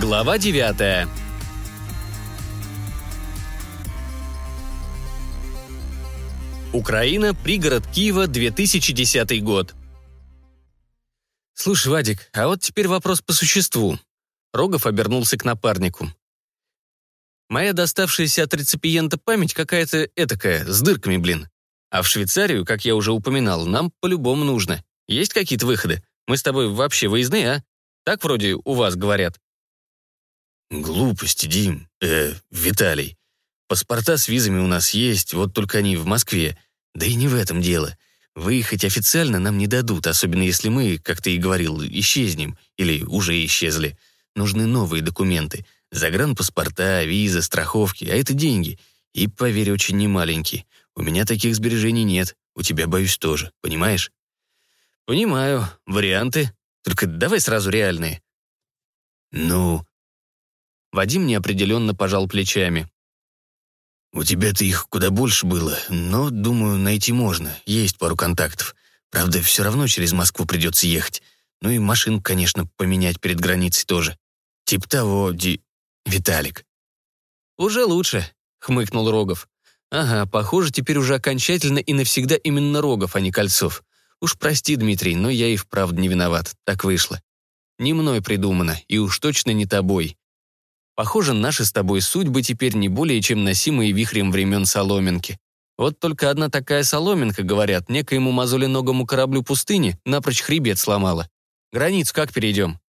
Глава 9 Украина, пригород Киева, 2010 год. «Слушай, Вадик, а вот теперь вопрос по существу». Рогов обернулся к напарнику. «Моя доставшаяся от реципиента память какая-то этакая, с дырками, блин. А в Швейцарию, как я уже упоминал, нам по-любому нужно. Есть какие-то выходы? Мы с тобой вообще выездные, а? Так вроде у вас говорят». «Глупости, Дим. Э, Виталий. Паспорта с визами у нас есть, вот только они в Москве. Да и не в этом дело. Выехать официально нам не дадут, особенно если мы, как ты и говорил, исчезнем или уже исчезли. Нужны новые документы. Загранпаспорта, виза, страховки, а это деньги. И, поверь, очень немаленькие. У меня таких сбережений нет, у тебя, боюсь, тоже, понимаешь? Понимаю. Варианты? Только давай сразу реальные. Ну, Вадим неопределенно пожал плечами. «У тебя-то их куда больше было, но, думаю, найти можно. Есть пару контактов. Правда, все равно через Москву придется ехать. Ну и машин, конечно, поменять перед границей тоже. Тип того, Ди... Виталик». «Уже лучше», — хмыкнул Рогов. «Ага, похоже, теперь уже окончательно и навсегда именно Рогов, а не Кольцов. Уж прости, Дмитрий, но я и вправду не виноват. Так вышло. Не мной придумано, и уж точно не тобой. Похоже, наши с тобой судьбы теперь не более чем носимые вихрем времен соломинки. Вот только одна такая соломинка, говорят, некоему мозоленогому кораблю пустыни напрочь хребет сломала. Границу как перейдем?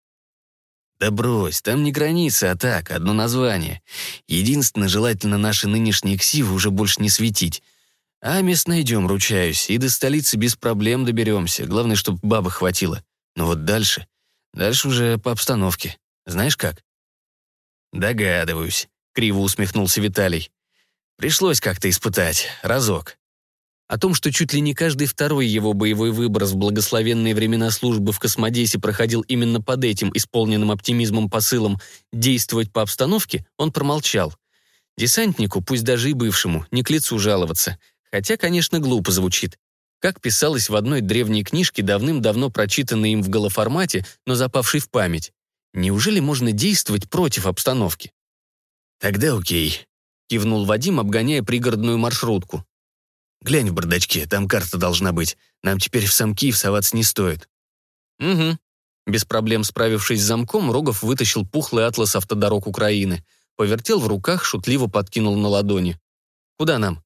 Да брось, там не граница, а так, одно название. Единственное, желательно наши нынешние ксивы уже больше не светить. А мест найдем, ручаюсь, и до столицы без проблем доберемся. Главное, чтобы бабы хватило. Но вот дальше... Дальше уже по обстановке. Знаешь как? «Догадываюсь», — криво усмехнулся Виталий. «Пришлось как-то испытать. Разок». О том, что чуть ли не каждый второй его боевой выброс в благословенные времена службы в космодесе проходил именно под этим исполненным оптимизмом посылом «действовать по обстановке», он промолчал. Десантнику, пусть даже и бывшему, не к лицу жаловаться. Хотя, конечно, глупо звучит. Как писалось в одной древней книжке, давным-давно прочитанной им в голоформате, но запавшей в память. Неужели можно действовать против обстановки? «Тогда окей», — кивнул Вадим, обгоняя пригородную маршрутку. «Глянь в бардачке, там карта должна быть. Нам теперь в сам Киев соваться не стоит». «Угу». Без проблем справившись с замком, Рогов вытащил пухлый атлас автодорог Украины, повертел в руках, шутливо подкинул на ладони. «Куда нам?»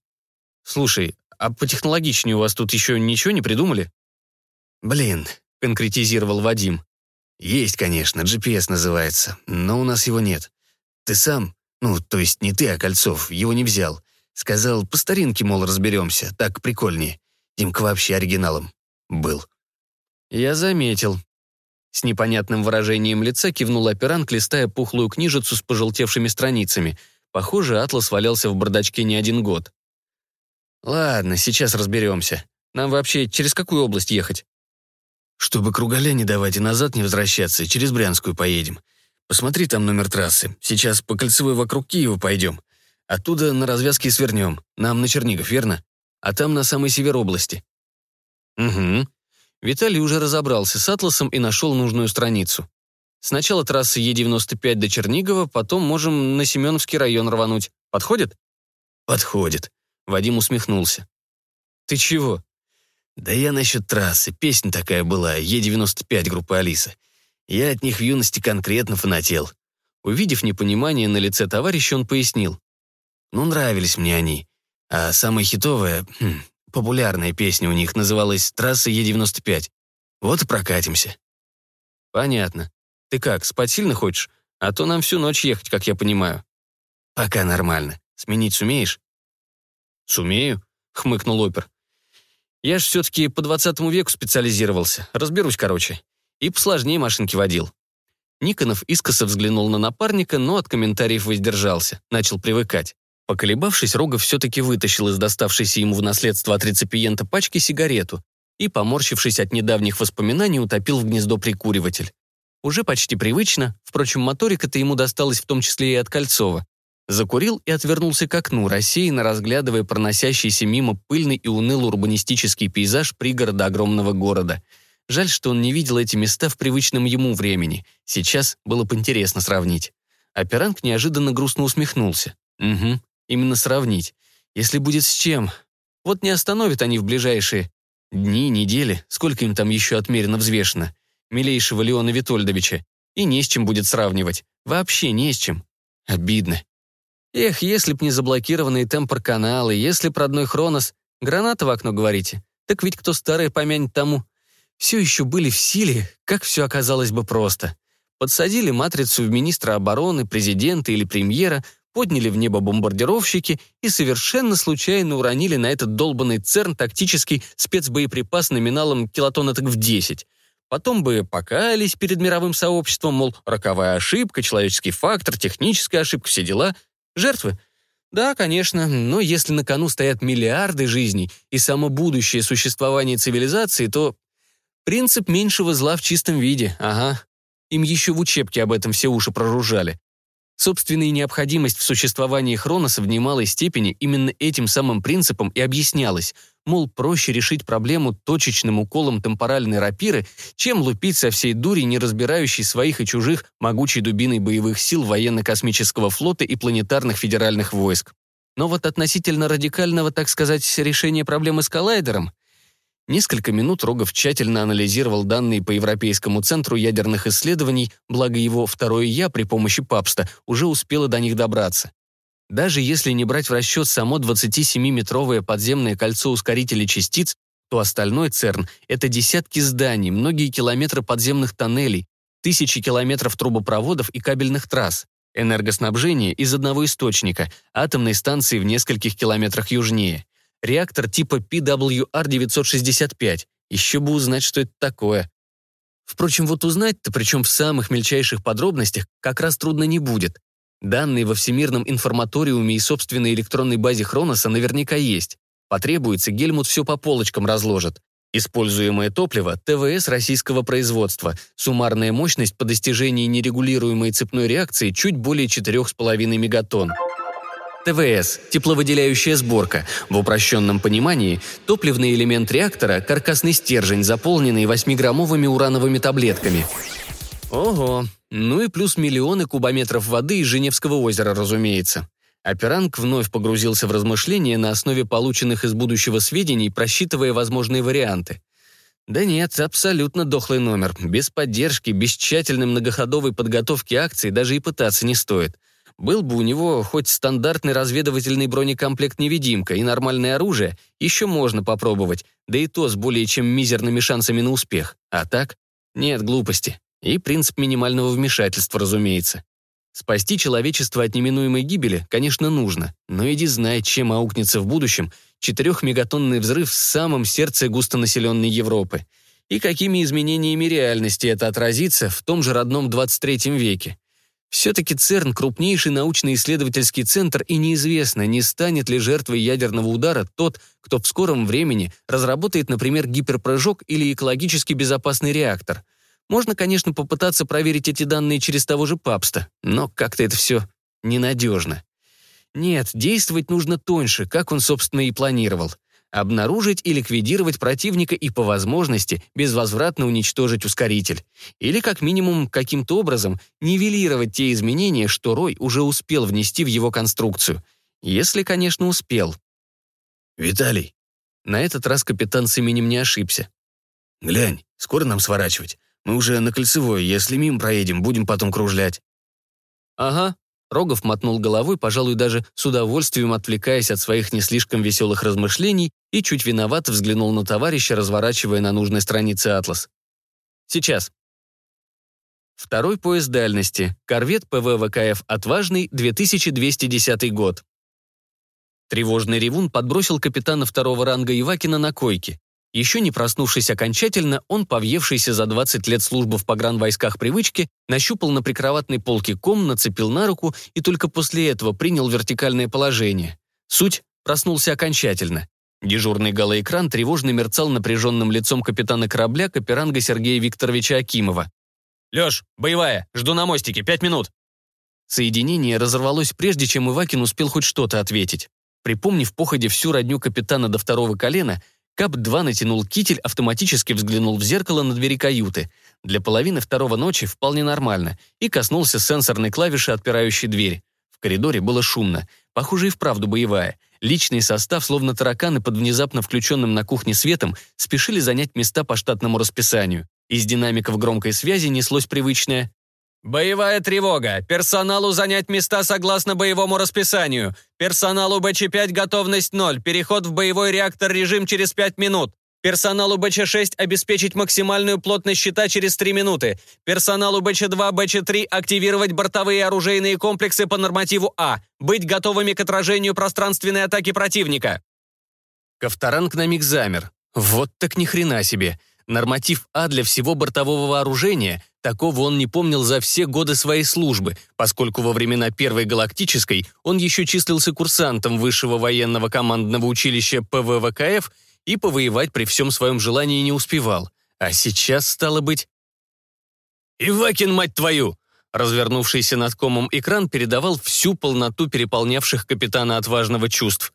«Слушай, а потехнологичнее у вас тут еще ничего не придумали?» «Блин», — конкретизировал Вадим. «Есть, конечно, GPS называется, но у нас его нет. Ты сам, ну, то есть не ты, а Кольцов, его не взял. Сказал, по старинке, мол, разберемся, так прикольнее. Димка вообще оригиналом был». «Я заметил». С непонятным выражением лица кивнул оперант, листая пухлую книжицу с пожелтевшими страницами. Похоже, атлас валялся в бардачке не один год. «Ладно, сейчас разберемся. Нам вообще через какую область ехать?» Чтобы кругаля не давать и назад не возвращаться, через Брянскую поедем. Посмотри там номер трассы. Сейчас по кольцевой вокруг Киева пойдем. Оттуда на развязке свернем. Нам на Чернигов, верно? А там на самый север области». «Угу». Виталий уже разобрался с атласом и нашел нужную страницу. Сначала трасса Е-95 до Чернигова, потом можем на Семеновский район рвануть. Подходит? Подходит. Вадим усмехнулся. Ты чего? Да я насчет трассы. Песня такая была, Е-95 группы Алиса. Я от них в юности конкретно фанател. Увидев непонимание на лице товарища, он пояснил. Ну, нравились мне они. А самая хитовая, хм, популярная песня у них называлась «Трасса Е-95». Вот и прокатимся. Понятно. Ты как, спать сильно хочешь? А то нам всю ночь ехать, как я понимаю. Пока нормально. Сменить сумеешь? Сумею, хмыкнул опер. Я ж все-таки по 20 веку специализировался. Разберусь, короче. И посложнее машинки водил. Никонов искоса взглянул на напарника, но от комментариев воздержался. Начал привыкать. Поколебавшись, Рогов все-таки вытащил из доставшейся ему в наследство от реципиента пачки сигарету и, поморщившись от недавних воспоминаний, утопил в гнездо прикуриватель. Уже почти привычно, впрочем, моторика-то ему досталась в том числе и от Кольцова. Закурил и отвернулся к окну, рассеянно разглядывая проносящийся мимо пыльный и унылый урбанистический пейзаж пригорода огромного города. Жаль, что он не видел эти места в привычном ему времени. Сейчас было бы интересно сравнить. Операнг неожиданно грустно усмехнулся. Угу, именно сравнить. Если будет с чем. Вот не остановят они в ближайшие дни, недели, сколько им там еще отмерено взвешено, милейшего Леона Витольдовича, и не с чем будет сравнивать. Вообще не с чем. Обидно. Эх, если б не заблокированные темпор-каналы, если б родной Хронос... Граната в окно, говорите? Так ведь кто старый помянет тому. Все еще были в силе, как все оказалось бы просто. Подсадили матрицу в министра обороны, президента или премьера, подняли в небо бомбардировщики и совершенно случайно уронили на этот долбанный ЦЕРН тактический спецбоеприпас номиналом килотоннаток в 10. Потом бы покаялись перед мировым сообществом, мол, роковая ошибка, человеческий фактор, техническая ошибка, все дела. Жертвы? Да, конечно, но если на кону стоят миллиарды жизней и само будущее существование цивилизации, то принцип меньшего зла в чистом виде, ага. Им еще в учебке об этом все уши проружали. Собственная необходимость в существовании Хроноса в немалой степени именно этим самым принципом и объяснялась. Мол, проще решить проблему точечным уколом темпоральной рапиры, чем лупить со всей дури, не разбирающей своих и чужих могучей дубиной боевых сил военно-космического флота и планетарных федеральных войск. Но вот относительно радикального, так сказать, решения проблемы с коллайдером Несколько минут Рогов тщательно анализировал данные по Европейскому центру ядерных исследований, благо его второе «я» при помощи Папста уже успело до них добраться. Даже если не брать в расчет само 27-метровое подземное кольцо ускорителей частиц, то остальной ЦЕРН — это десятки зданий, многие километры подземных тоннелей, тысячи километров трубопроводов и кабельных трасс, энергоснабжение из одного источника, атомной станции в нескольких километрах южнее реактор типа PWR-965. Еще бы узнать, что это такое. Впрочем, вот узнать-то, причем в самых мельчайших подробностях, как раз трудно не будет. Данные во всемирном информаториуме и собственной электронной базе Хроноса наверняка есть. Потребуется, Гельмут все по полочкам разложит. Используемое топливо – ТВС российского производства. Суммарная мощность по достижении нерегулируемой цепной реакции чуть более 4,5 мегатонн. ТВС – тепловыделяющая сборка. В упрощенном понимании – топливный элемент реактора – каркасный стержень, заполненный 8-граммовыми урановыми таблетками. Ого, ну и плюс миллионы кубометров воды из Женевского озера, разумеется. Операнг вновь погрузился в размышления на основе полученных из будущего сведений, просчитывая возможные варианты. Да нет, абсолютно дохлый номер. Без поддержки, без тщательной многоходовой подготовки акций даже и пытаться не стоит. Был бы у него хоть стандартный разведывательный бронекомплект «Невидимка» и нормальное оружие, еще можно попробовать, да и то с более чем мизерными шансами на успех. А так? Нет глупости. И принцип минимального вмешательства, разумеется. Спасти человечество от неминуемой гибели, конечно, нужно, но иди знай, чем аукнется в будущем четырехмегатонный взрыв в самом сердце густонаселенной Европы. И какими изменениями реальности это отразится в том же родном 23 веке. Все-таки ЦЕРН – крупнейший научно-исследовательский центр, и неизвестно, не станет ли жертвой ядерного удара тот, кто в скором времени разработает, например, гиперпрыжок или экологически безопасный реактор. Можно, конечно, попытаться проверить эти данные через того же Папста, но как-то это все ненадежно. Нет, действовать нужно тоньше, как он, собственно, и планировал обнаружить и ликвидировать противника и по возможности безвозвратно уничтожить ускоритель. Или как минимум каким-то образом нивелировать те изменения, что Рой уже успел внести в его конструкцию. Если, конечно, успел. «Виталий». На этот раз капитан с именем не ошибся. «Глянь, скоро нам сворачивать. Мы уже на кольцевой, если мимо проедем, будем потом кружлять». «Ага», Рогов мотнул головой, пожалуй, даже с удовольствием отвлекаясь от своих не слишком веселых размышлений и чуть виновато взглянул на товарища, разворачивая на нужной странице атлас. «Сейчас». Второй пояс дальности. Корвет ПВ ВКФ «Отважный», 2210 год. Тревожный ревун подбросил капитана второго ранга Ивакина на койке. Еще не проснувшись окончательно, он, повъевшийся за 20 лет службы в погранвойсках привычки, нащупал на прикроватной полке ком, нацепил на руку и только после этого принял вертикальное положение. Суть проснулся окончательно. Дежурный галоэкран тревожно мерцал напряженным лицом капитана корабля Каперанга Сергея Викторовича Акимова. «Лёш, боевая, жду на мостике, пять минут!» Соединение разорвалось прежде, чем Ивакин успел хоть что-то ответить. Припомнив походе всю родню капитана до второго колена, Кап-2 натянул китель, автоматически взглянул в зеркало на двери каюты. Для половины второго ночи вполне нормально, и коснулся сенсорной клавиши, отпирающей дверь. В коридоре было шумно. Похоже, и вправду боевая. Личный состав, словно тараканы под внезапно включенным на кухне светом, спешили занять места по штатному расписанию. Из динамиков громкой связи неслось привычное «Боевая тревога! Персоналу занять места согласно боевому расписанию! Персоналу БЧ-5 готовность 0, переход в боевой реактор режим через 5 минут! Персоналу БЧ-6 обеспечить максимальную плотность щита через 3 минуты! Персоналу БЧ-2, БЧ-3 активировать бортовые оружейные комплексы по нормативу А! Быть готовыми к отражению пространственной атаки противника!» Ковторанг на миг замер. Вот так ни хрена себе! Норматив А для всего бортового вооружения – Такого он не помнил за все годы своей службы, поскольку во времена Первой Галактической он еще числился курсантом Высшего военного командного училища ПВВКФ и повоевать при всем своем желании не успевал. А сейчас, стало быть... «Ивакин, мать твою!» Развернувшийся над комом экран передавал всю полноту переполнявших капитана отважного чувств.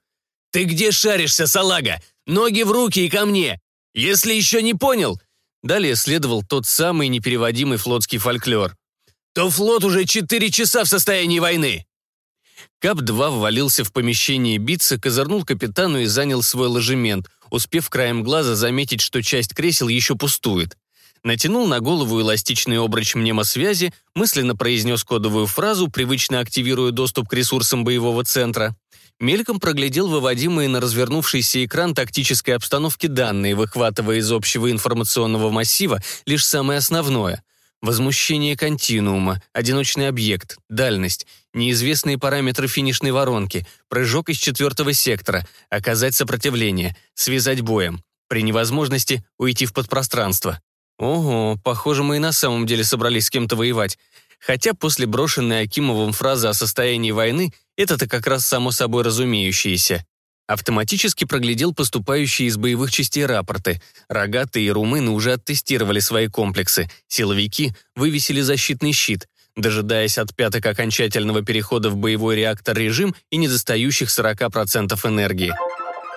«Ты где шаришься, салага? Ноги в руки и ко мне! Если еще не понял, Далее следовал тот самый непереводимый флотский фольклор. «То флот уже четыре часа в состоянии войны!» Кап-2 ввалился в помещение биться, козырнул капитану и занял свой ложемент, успев краем глаза заметить, что часть кресел еще пустует. Натянул на голову эластичный обруч мнемосвязи, мысленно произнес кодовую фразу, привычно активируя доступ к ресурсам боевого центра. Мельком проглядел выводимые на развернувшийся экран тактической обстановки данные, выхватывая из общего информационного массива лишь самое основное. Возмущение континуума, одиночный объект, дальность, неизвестные параметры финишной воронки, прыжок из четвертого сектора, оказать сопротивление, связать боем. При невозможности уйти в подпространство. Ого, похоже, мы и на самом деле собрались с кем-то воевать. Хотя после брошенной Акимовым фразы о состоянии войны это-то как раз само собой разумеющееся. Автоматически проглядел поступающие из боевых частей рапорты. Рогатые и румыны уже оттестировали свои комплексы. Силовики вывесили защитный щит, дожидаясь от пяток окончательного перехода в боевой реактор режим и недостающих 40% энергии.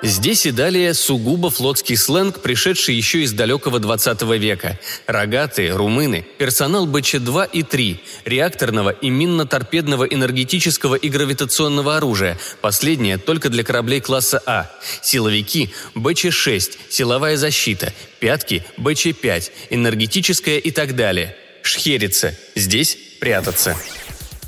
Здесь и далее сугубо флотский сленг, пришедший еще из далекого 20 века. Рогатые, румыны, персонал БЧ-2 и 3, реакторного и минно-торпедного энергетического и гравитационного оружия, последнее только для кораблей класса А. Силовики БЧ-6, силовая защита, пятки БЧ-5, энергетическая и так далее. Шхерица. Здесь прятаться.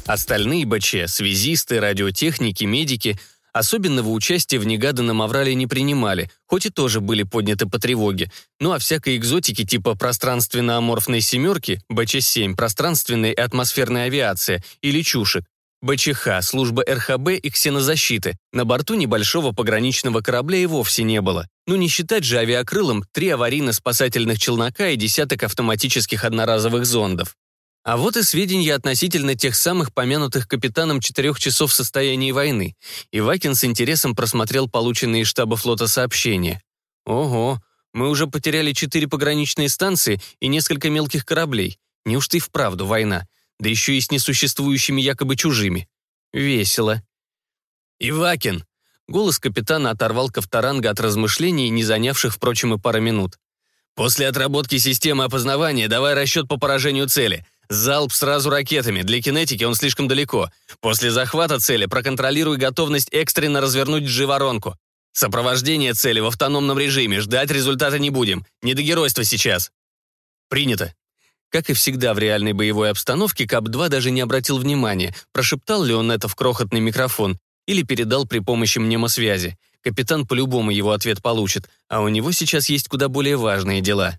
Остальные БЧ, связисты, радиотехники, медики – Особенного участия в негаданном аврале не принимали, хоть и тоже были подняты по тревоге. Ну а всякой экзотики типа пространственно-аморфной «семерки», БЧ-7, пространственной и атмосферной авиация или чушек, БЧХ, служба РХБ и ксенозащиты. На борту небольшого пограничного корабля и вовсе не было. Ну не считать же авиакрылом три аварийно-спасательных челнока и десяток автоматических одноразовых зондов. А вот и сведения относительно тех самых помянутых капитаном четырех часов состояния войны. Ивакин с интересом просмотрел полученные из штаба флота сообщения. Ого, мы уже потеряли четыре пограничные станции и несколько мелких кораблей. Неужто и вправду война? Да еще и с несуществующими якобы чужими. Весело. «Ивакин!» Голос капитана оторвал Ковторанга от размышлений, не занявших, впрочем, и пара минут. «После отработки системы опознавания давай расчет по поражению цели. Залп сразу ракетами, для кинетики он слишком далеко. После захвата цели проконтролируй готовность экстренно развернуть G-воронку. Сопровождение цели в автономном режиме, ждать результата не будем. Не до геройства сейчас. Принято. Как и всегда в реальной боевой обстановке, КАП-2 даже не обратил внимания, прошептал ли он это в крохотный микрофон или передал при помощи мнемосвязи. Капитан по-любому его ответ получит, а у него сейчас есть куда более важные дела.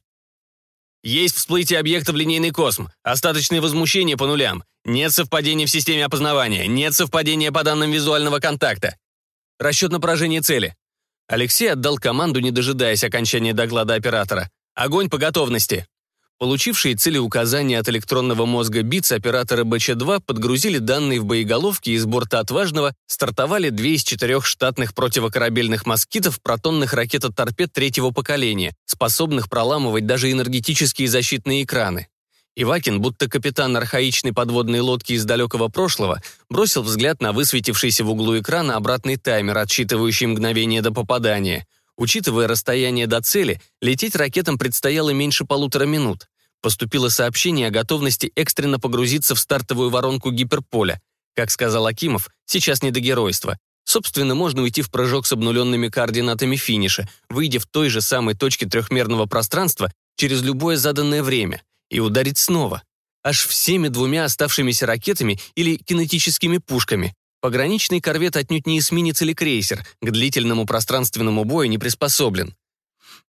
Есть всплытие объекта в линейный косм, остаточные возмущения по нулям, нет совпадения в системе опознавания, нет совпадения по данным визуального контакта. Расчет на поражение цели. Алексей отдал команду, не дожидаясь окончания доклада оператора. Огонь по готовности. Получившие цели указания от электронного мозга БИЦ операторы БЧ-2 подгрузили данные в боеголовки и с борта «Отважного» стартовали две из четырех штатных противокорабельных москитов протонных ракет-торпед третьего поколения, способных проламывать даже энергетические защитные экраны. Ивакин, будто капитан архаичной подводной лодки из далекого прошлого, бросил взгляд на высветившийся в углу экрана обратный таймер, отсчитывающий мгновение до попадания. Учитывая расстояние до цели, лететь ракетам предстояло меньше полутора минут. Поступило сообщение о готовности экстренно погрузиться в стартовую воронку гиперполя. Как сказал Акимов, сейчас не до геройства. Собственно, можно уйти в прыжок с обнуленными координатами финиша, выйдя в той же самой точке трехмерного пространства через любое заданное время, и ударить снова. Аж всеми двумя оставшимися ракетами или кинетическими пушками. Пограничный корвет отнюдь не эсминец или крейсер, к длительному пространственному бою не приспособлен.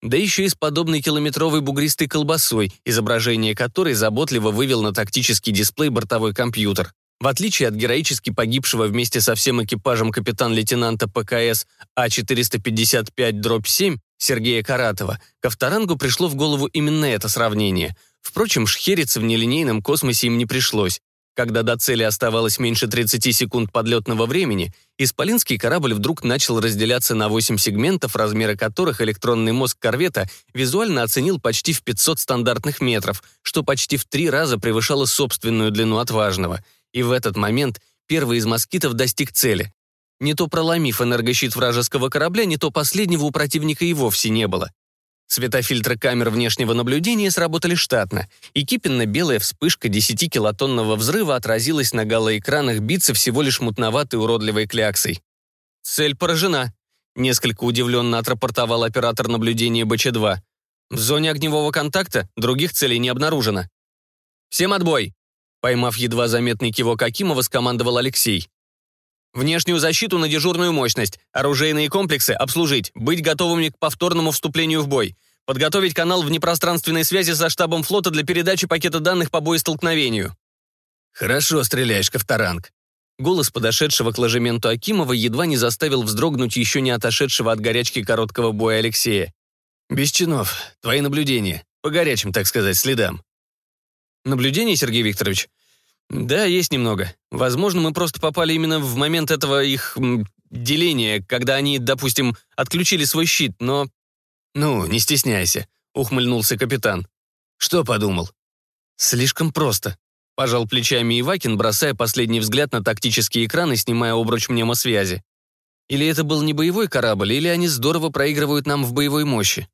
Да еще и с подобной километровой бугристой колбасой, изображение которой заботливо вывел на тактический дисплей бортовой компьютер. В отличие от героически погибшего вместе со всем экипажем капитан-лейтенанта ПКС А-455-7 Сергея Каратова, Ковторангу пришло в голову именно это сравнение. Впрочем, шхериться в нелинейном космосе им не пришлось. Когда до цели оставалось меньше 30 секунд подлетного времени, исполинский корабль вдруг начал разделяться на 8 сегментов, размеры которых электронный мозг корвета визуально оценил почти в 500 стандартных метров, что почти в три раза превышало собственную длину отважного. И в этот момент первый из москитов достиг цели. Не то проломив энергощит вражеского корабля, не то последнего у противника и вовсе не было. Светофильтры камер внешнего наблюдения сработали штатно, и кипенно-белая вспышка 10-килотонного взрыва отразилась на галоэкранах биться всего лишь мутноватой уродливой кляксой. «Цель поражена», — несколько удивленно отрапортовал оператор наблюдения БЧ-2. «В зоне огневого контакта других целей не обнаружено». «Всем отбой!» Поймав едва заметный кивок Акимова, скомандовал Алексей. Внешнюю защиту на дежурную мощность, оружейные комплексы обслужить, быть готовыми к повторному вступлению в бой, подготовить канал внепространственной связи со штабом флота для передачи пакета данных по боестолкновению. «Хорошо стреляешь, Ковторанг». Голос подошедшего к ложементу Акимова едва не заставил вздрогнуть еще не отошедшего от горячки короткого боя Алексея. «Без чинов. Твои наблюдения. По горячим, так сказать, следам». «Наблюдение, Сергей Викторович?» «Да, есть немного. Возможно, мы просто попали именно в момент этого их деления, когда они, допустим, отключили свой щит, но...» «Ну, не стесняйся», — ухмыльнулся капитан. «Что подумал?» «Слишком просто», — пожал плечами Ивакин, бросая последний взгляд на тактический экран и снимая обруч мнемосвязи. «Или это был не боевой корабль, или они здорово проигрывают нам в боевой мощи?»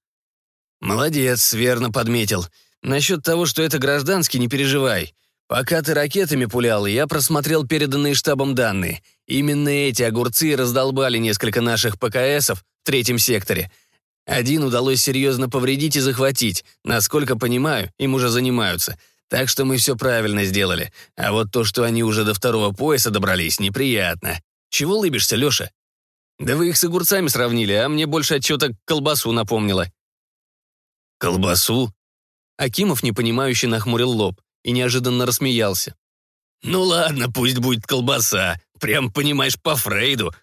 «Молодец, верно подметил. Насчет того, что это гражданский, не переживай. Пока ты ракетами пулял, я просмотрел переданные штабом данные. Именно эти огурцы раздолбали несколько наших ПКСов в третьем секторе. Один удалось серьезно повредить и захватить. Насколько понимаю, им уже занимаются. Так что мы все правильно сделали. А вот то, что они уже до второго пояса добрались, неприятно. Чего лыбишься, Леша? Да вы их с огурцами сравнили, а мне больше отчета колбасу напомнило. Колбасу? Акимов непонимающе нахмурил лоб и неожиданно рассмеялся. «Ну ладно, пусть будет колбаса. Прям, понимаешь, по Фрейду».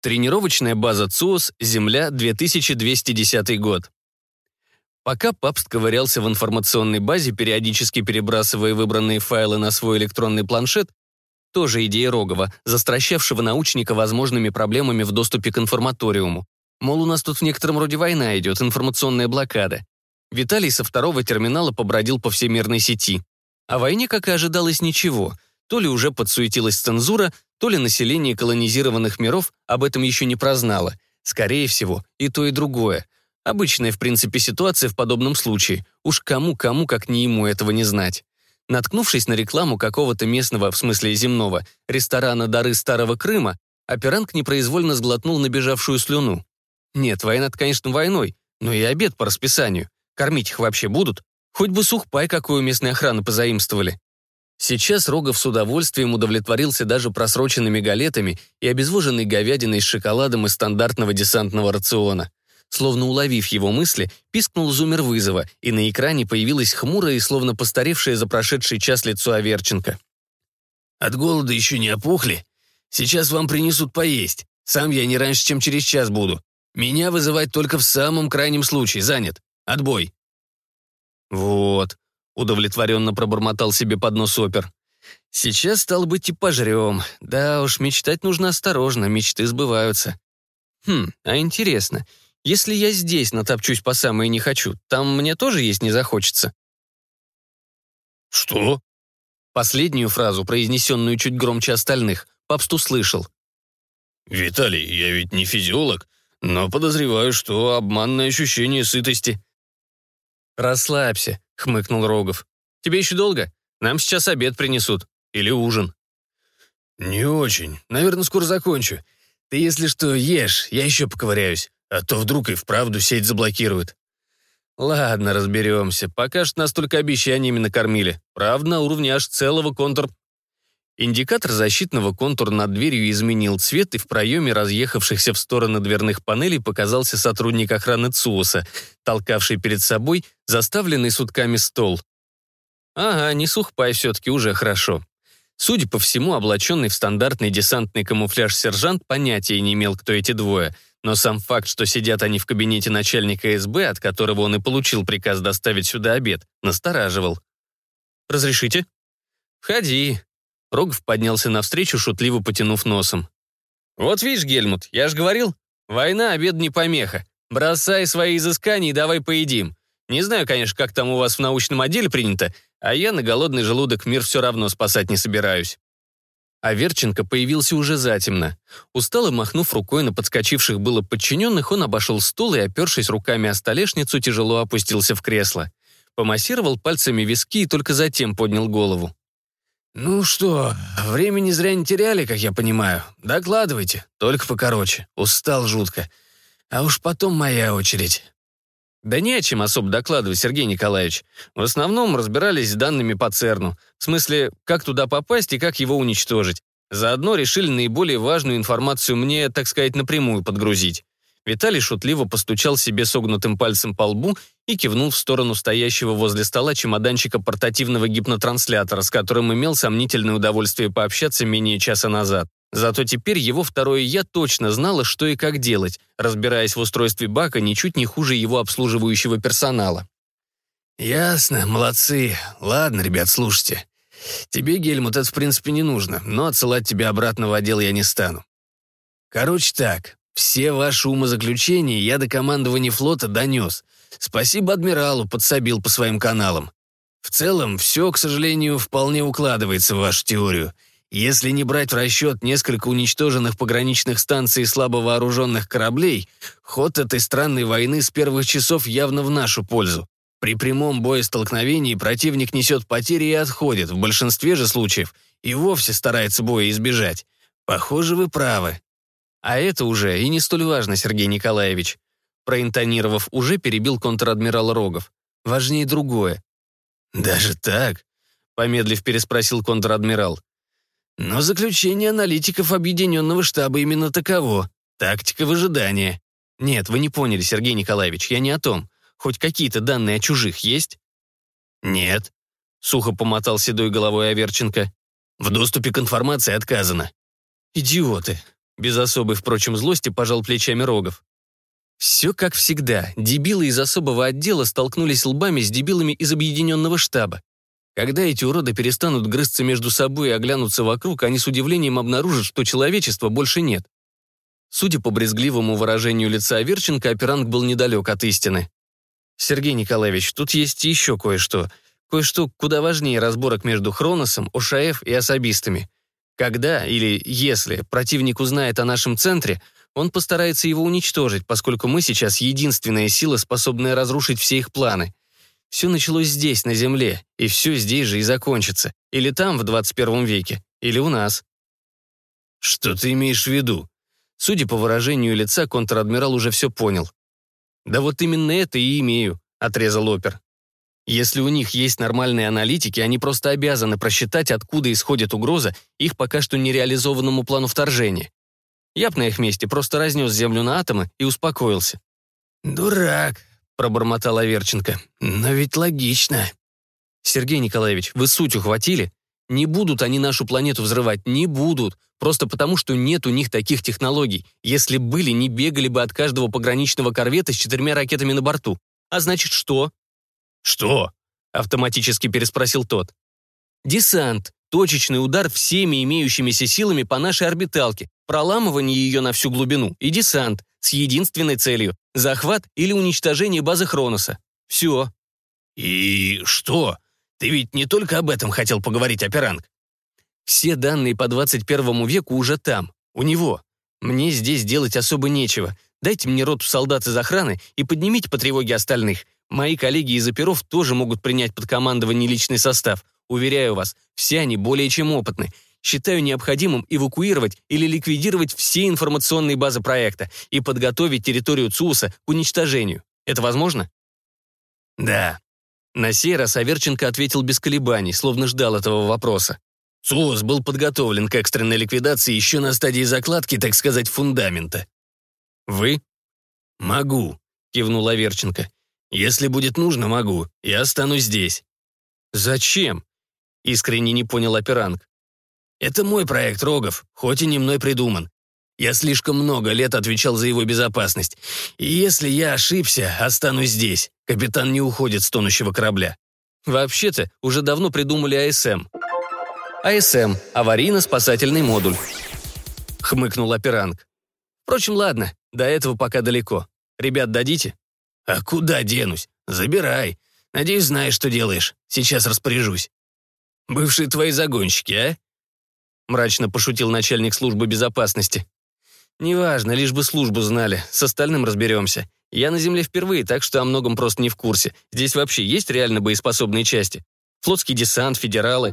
Тренировочная база ЦУОС, Земля, 2210 год. Пока Папст ковырялся в информационной базе, периодически перебрасывая выбранные файлы на свой электронный планшет, тоже идея Рогова, застращавшего научника возможными проблемами в доступе к информаториуму. Мол, у нас тут в некотором роде война идет, информационная блокада. Виталий со второго терминала побродил по всемирной сети. О войне, как и ожидалось, ничего. То ли уже подсуетилась цензура, то ли население колонизированных миров об этом еще не прознало. Скорее всего, и то, и другое. Обычная, в принципе, ситуация в подобном случае. Уж кому-кому, как не ему, этого не знать. Наткнувшись на рекламу какого-то местного, в смысле земного, ресторана «Дары Старого Крыма», операнг непроизвольно сглотнул набежавшую слюну. Нет, война конечно, войной, но и обед по расписанию. Кормить их вообще будут? Хоть бы сухпай какую местной охраны позаимствовали. Сейчас Рогов с удовольствием удовлетворился даже просроченными галетами и обезвоженной говядиной с шоколадом из стандартного десантного рациона. Словно уловив его мысли, пискнул зумер вызова, и на экране появилась хмурая и словно постаревшая за прошедший час лицо Аверченко. «От голода еще не опухли? Сейчас вам принесут поесть. Сам я не раньше, чем через час буду. Меня вызывать только в самом крайнем случае, занят. Отбой!» «Вот», — удовлетворенно пробормотал себе под нос опер. «Сейчас, стал быть, и пожрем. Да уж, мечтать нужно осторожно, мечты сбываются. Хм, а интересно, если я здесь натопчусь по самое не хочу, там мне тоже есть не захочется?» «Что?» Последнюю фразу, произнесенную чуть громче остальных, Папст услышал. «Виталий, я ведь не физиолог. но подозреваю, что обманное ощущение сытости». «Расслабься», — хмыкнул Рогов. «Тебе еще долго? Нам сейчас обед принесут. Или ужин». «Не очень. Наверное, скоро закончу. Ты, если что, ешь, я еще поковыряюсь, а то вдруг и вправду сеть заблокирует». «Ладно, разберемся. Пока что нас только обещаниями накормили. Правда, на уровне аж целого контур...» Индикатор защитного контура над дверью изменил цвет, и в проеме разъехавшихся в стороны дверных панелей показался сотрудник охраны ЦУОСа, толкавший перед собой заставленный сутками стол. Ага, не сухпай все-таки уже хорошо. Судя по всему, облаченный в стандартный десантный камуфляж сержант понятия не имел, кто эти двое, но сам факт, что сидят они в кабинете начальника СБ, от которого он и получил приказ доставить сюда обед, настораживал. «Разрешите?» «Входи», Рогов поднялся навстречу, шутливо потянув носом. «Вот видишь, Гельмут, я же говорил, война, обед не помеха. Бросай свои изыскания и давай поедим. Не знаю, конечно, как там у вас в научном отделе принято, а я на голодный желудок мир все равно спасать не собираюсь». А Верченко появился уже затемно. Устало махнув рукой на подскочивших было подчиненных, он обошел стул и, опершись руками о столешницу, тяжело опустился в кресло. Помассировал пальцами виски и только затем поднял голову. «Ну что, времени зря не теряли, как я понимаю. Докладывайте, только покороче. Устал жутко. А уж потом моя очередь». «Да не о чем особо докладывать, Сергей Николаевич. В основном разбирались с данными по ЦЕРНу. В смысле, как туда попасть и как его уничтожить. Заодно решили наиболее важную информацию мне, так сказать, напрямую подгрузить. Виталий шутливо постучал себе согнутым пальцем по лбу и кивнул в сторону стоящего возле стола чемоданчика портативного гипнотранслятора, с которым имел сомнительное удовольствие пообщаться менее часа назад. Зато теперь его второе «я» точно знала, что и как делать, разбираясь в устройстве бака ничуть не хуже его обслуживающего персонала. «Ясно, молодцы. Ладно, ребят, слушайте. Тебе, Гельмут, это в принципе не нужно, но отсылать тебя обратно в отдел я не стану. Короче так, все ваши умозаключения я до командования флота донес. Спасибо адмиралу, подсобил по своим каналам. В целом, все, к сожалению, вполне укладывается в вашу теорию. Если не брать в расчет несколько уничтоженных пограничных станций и слабо вооруженных кораблей, ход этой странной войны с первых часов явно в нашу пользу. При прямом боестолкновении противник несет потери и отходит, в большинстве же случаев и вовсе старается боя избежать. Похоже, вы правы. А это уже и не столь важно, Сергей Николаевич. Проинтонировав уже, перебил контр-адмирал Рогов. Важнее другое. «Даже так?» — помедлив переспросил контр-адмирал. «Но заключение аналитиков Объединенного штаба именно таково. Тактика выжидания. Нет, вы не поняли, Сергей Николаевич, я не о том. Хоть какие-то данные о чужих есть?» «Нет», — сухо помотал седой головой Аверченко. «В доступе к информации отказано». «Идиоты», без особой, впрочем, злости пожал плечами Рогов. Все как всегда. Дебилы из особого отдела столкнулись лбами с дебилами из объединенного штаба. Когда эти уроды перестанут грызться между собой и оглянуться вокруг, они с удивлением обнаружат, что человечества больше нет. Судя по брезгливому выражению лица Аверченко, операнг был недалек от истины. «Сергей Николаевич, тут есть еще кое-что. Кое-что куда важнее разборок между Хроносом, ОШАЭФ и особистами. Когда или если противник узнает о нашем центре, он постарается его уничтожить, поскольку мы сейчас единственная сила, способная разрушить все их планы. Все началось здесь, на Земле, и все здесь же и закончится. Или там, в 21 веке, или у нас. Что ты имеешь в виду? Судя по выражению лица, контр-адмирал уже все понял. «Да вот именно это и имею», — отрезал опер. Если у них есть нормальные аналитики, они просто обязаны просчитать, откуда исходит угроза их пока что нереализованному плану вторжения. Я б на их месте просто разнес землю на атомы и успокоился. «Дурак», — пробормотал Аверченко. «Но ведь логично». «Сергей Николаевич, вы суть ухватили? Не будут они нашу планету взрывать, не будут. Просто потому, что нет у них таких технологий. Если были, не бегали бы от каждого пограничного корвета с четырьмя ракетами на борту. А значит, что? «Что?» — автоматически переспросил тот. «Десант. Точечный удар всеми имеющимися силами по нашей орбиталке, проламывание ее на всю глубину и десант с единственной целью — захват или уничтожение базы Хроноса. Все». «И что? Ты ведь не только об этом хотел поговорить, Операнг?» «Все данные по 21 веку уже там, у него. Мне здесь делать особо нечего. Дайте мне роту солдат из охраны и поднимите по тревоге остальных. Мои коллеги из оперов тоже могут принять под командование личный состав. Уверяю вас, все они более чем опытны. Считаю необходимым эвакуировать или ликвидировать все информационные базы проекта и подготовить территорию ЦУСа к уничтожению. Это возможно? Да. На сей раз Аверченко ответил без колебаний, словно ждал этого вопроса. ЦУС был подготовлен к экстренной ликвидации еще на стадии закладки, так сказать, фундамента. «Вы?» «Могу», — кивнул Аверченко. «Если будет нужно, могу. Я останусь здесь». «Зачем?» — искренне не понял операнг. «Это мой проект, Рогов, хоть и не мной придуман. Я слишком много лет отвечал за его безопасность. И если я ошибся, останусь здесь. Капитан не уходит с тонущего корабля». «Вообще-то, уже давно придумали АСМ». «АСМ — аварийно-спасательный модуль», — хмыкнул операнг. «Впрочем, ладно, до этого пока далеко. Ребят, дадите?» «А куда денусь? Забирай. Надеюсь, знаешь, что делаешь. Сейчас распоряжусь». «Бывшие твои загонщики, а?» Мрачно пошутил начальник службы безопасности. «Неважно, лишь бы службу знали. С остальным разберемся. Я на Земле впервые, так что о многом просто не в курсе. Здесь вообще есть реально боеспособные части? Флотский десант, федералы.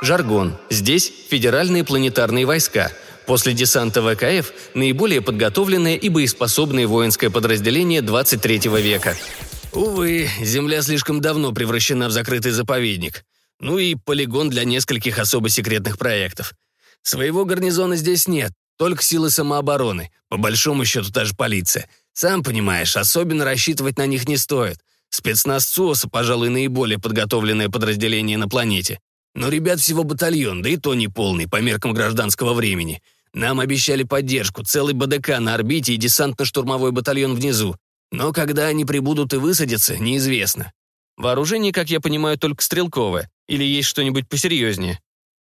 Жаргон. Здесь федеральные планетарные войска. После десанта ВКФ – наиболее подготовленное и боеспособное воинское подразделение 23 века. Увы, Земля слишком давно превращена в закрытый заповедник. Ну и полигон для нескольких особо секретных проектов. Своего гарнизона здесь нет, только силы самообороны, по большому счету даже полиция. Сам понимаешь, особенно рассчитывать на них не стоит. Спецназ ЦОСа, пожалуй, наиболее подготовленное подразделение на планете. Но ребят всего батальон, да и то не полный, по меркам гражданского времени – нам обещали поддержку, целый БДК на орбите и десантно-штурмовой батальон внизу. Но когда они прибудут и высадятся, неизвестно. Вооружение, как я понимаю, только стрелковое. Или есть что-нибудь посерьезнее?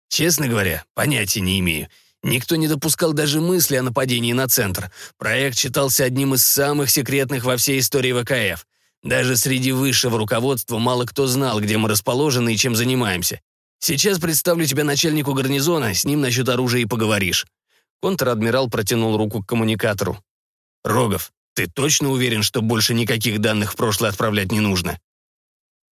Честно говоря, понятия не имею. Никто не допускал даже мысли о нападении на центр. Проект считался одним из самых секретных во всей истории ВКФ. Даже среди высшего руководства мало кто знал, где мы расположены и чем занимаемся. Сейчас представлю тебя начальнику гарнизона, с ним насчет оружия и поговоришь. Контр-адмирал протянул руку к коммуникатору. «Рогов, ты точно уверен, что больше никаких данных в прошлое отправлять не нужно?»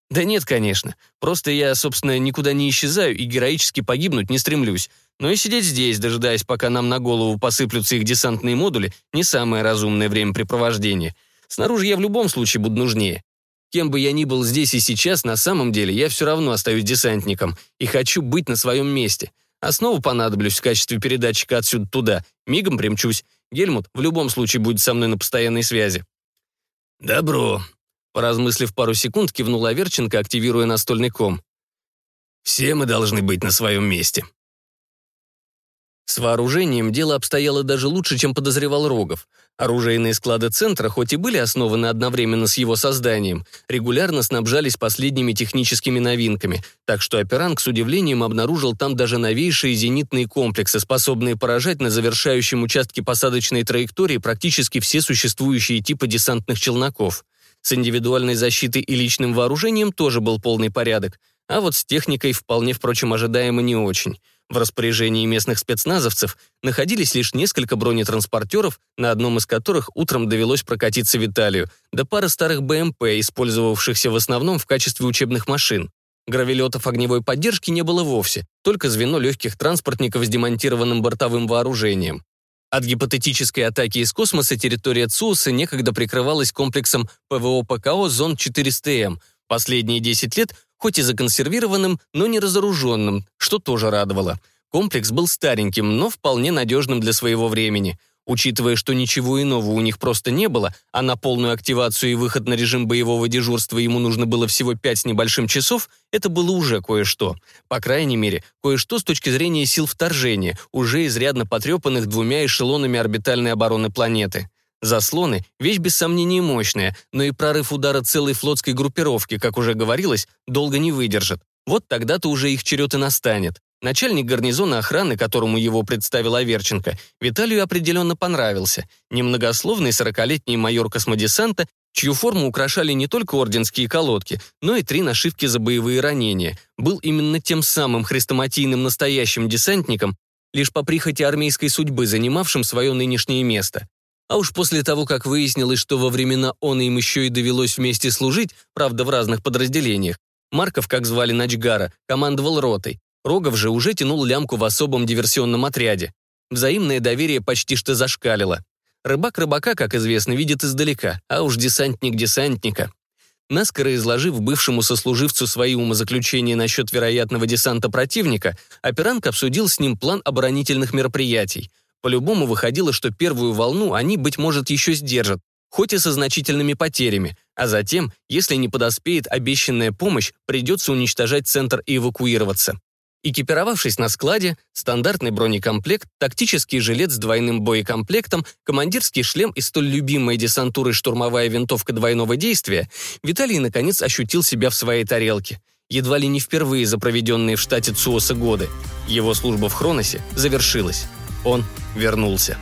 «Да нет, конечно. Просто я, собственно, никуда не исчезаю и героически погибнуть не стремлюсь. Но и сидеть здесь, дожидаясь, пока нам на голову посыплются их десантные модули, не самое разумное времяпрепровождение. Снаружи я в любом случае буду нужнее. Кем бы я ни был здесь и сейчас, на самом деле я все равно остаюсь десантником и хочу быть на своем месте. А снова понадоблюсь в качестве передатчика отсюда туда. Мигом примчусь. Гельмут в любом случае будет со мной на постоянной связи». «Добро», — поразмыслив пару секунд, кивнул Аверченко, активируя настольный ком. «Все мы должны быть на своем месте». С вооружением дело обстояло даже лучше, чем подозревал Рогов. Оружейные склады центра, хоть и были основаны одновременно с его созданием, регулярно снабжались последними техническими новинками, так что Операнг с удивлением обнаружил там даже новейшие зенитные комплексы, способные поражать на завершающем участке посадочной траектории практически все существующие типы десантных челноков. С индивидуальной защитой и личным вооружением тоже был полный порядок, а вот с техникой вполне, впрочем, ожидаемо не очень. В распоряжении местных спецназовцев находились лишь несколько бронетранспортеров, на одном из которых утром довелось прокатиться Виталию, да пара старых БМП, использовавшихся в основном в качестве учебных машин. Гравелетов огневой поддержки не было вовсе, только звено легких транспортников с демонтированным бортовым вооружением. От гипотетической атаки из космоса территория ЦУСа некогда прикрывалась комплексом ПВО-ПКО «Зон-400М». Последние 10 лет хоть и законсервированным, но не разоруженным, что тоже радовало. Комплекс был стареньким, но вполне надежным для своего времени. Учитывая, что ничего иного у них просто не было, а на полную активацию и выход на режим боевого дежурства ему нужно было всего пять с небольшим часов, это было уже кое-что. По крайней мере, кое-что с точки зрения сил вторжения, уже изрядно потрепанных двумя эшелонами орбитальной обороны планеты. Заслоны – вещь без сомнения мощная, но и прорыв удара целой флотской группировки, как уже говорилось, долго не выдержит. Вот тогда-то уже их черед и настанет. Начальник гарнизона охраны, которому его представил Аверченко, Виталию определенно понравился. Немногословный сорокалетний майор космодесанта, чью форму украшали не только орденские колодки, но и три нашивки за боевые ранения, был именно тем самым хрестоматийным настоящим десантником, лишь по прихоти армейской судьбы, занимавшим свое нынешнее место. А уж после того, как выяснилось, что во времена он им еще и довелось вместе служить, правда, в разных подразделениях, Марков, как звали Начгара, командовал ротой. Рогов же уже тянул лямку в особом диверсионном отряде. Взаимное доверие почти что зашкалило. Рыбак рыбака, как известно, видит издалека, а уж десантник десантника. Наскоро изложив бывшему сослуживцу свои умозаключения насчет вероятного десанта противника, операнг обсудил с ним план оборонительных мероприятий. По-любому выходило, что первую волну они, быть может, еще сдержат, хоть и со значительными потерями, а затем, если не подоспеет обещанная помощь, придется уничтожать центр и эвакуироваться. Экипировавшись на складе, стандартный бронекомплект, тактический жилет с двойным боекомплектом, командирский шлем и столь любимая десантурой штурмовая винтовка двойного действия, Виталий наконец ощутил себя в своей тарелке. Едва ли не впервые за проведенные в штате ЦУОСа годы. Его служба в Хроносе завершилась он вернулся.